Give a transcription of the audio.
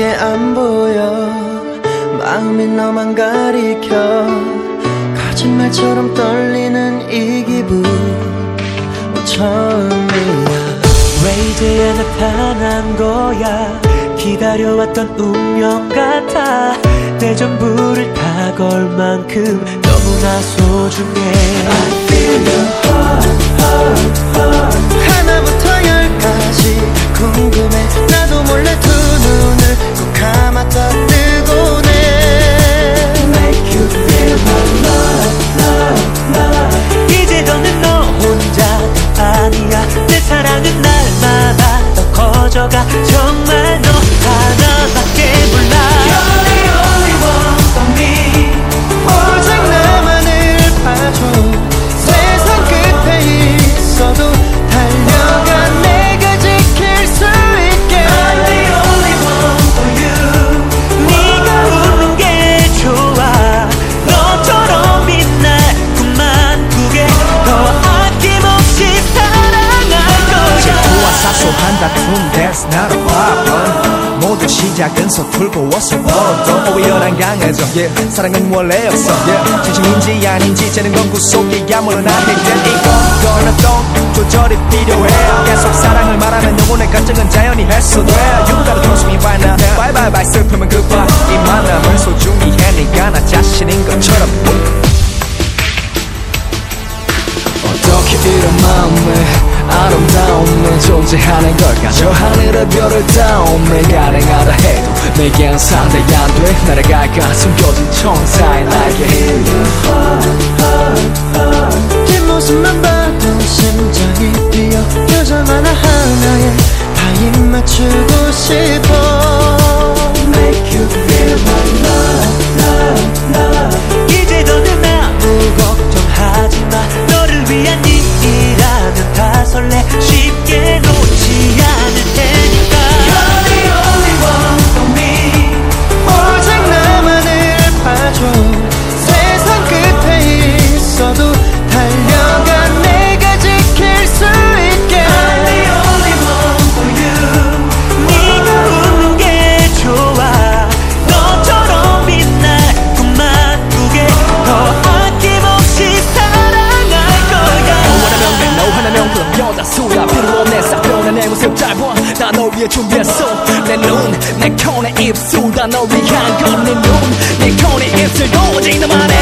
밖에 안 보여. 마음이 너만 가리켜 거짓말처럼 떨리는 이 기분. 처음이야. 왜 이제야 나타난 거야. 기다려왔던 운명 같아. 내 전부를 다 걸 만큼 너무나 소중해. I feel your heart, heart, heart. 하나부터 열까지 궁금해. 나도 몰래 작은 서툴고 어서 벌어도 오열한 강해져 yeah. 사랑은 원래 없어 yeah. 진심인지 아닌지 재는 건 구속이야 물론 이건 거나 또 조절이 필요해 저 하늘의 별을 닿음에 가능하다 해도 내겐 상대이 안돼 날아갈까 숨겨진 천사의 날개 여자 수야 불러내 싹변한 내 모습 짧아. 나 너 위해 준비했어. 내눈내 내 콘의 입술 다 너 위한 건내눈내 콘의 네 입술 도저히 나만의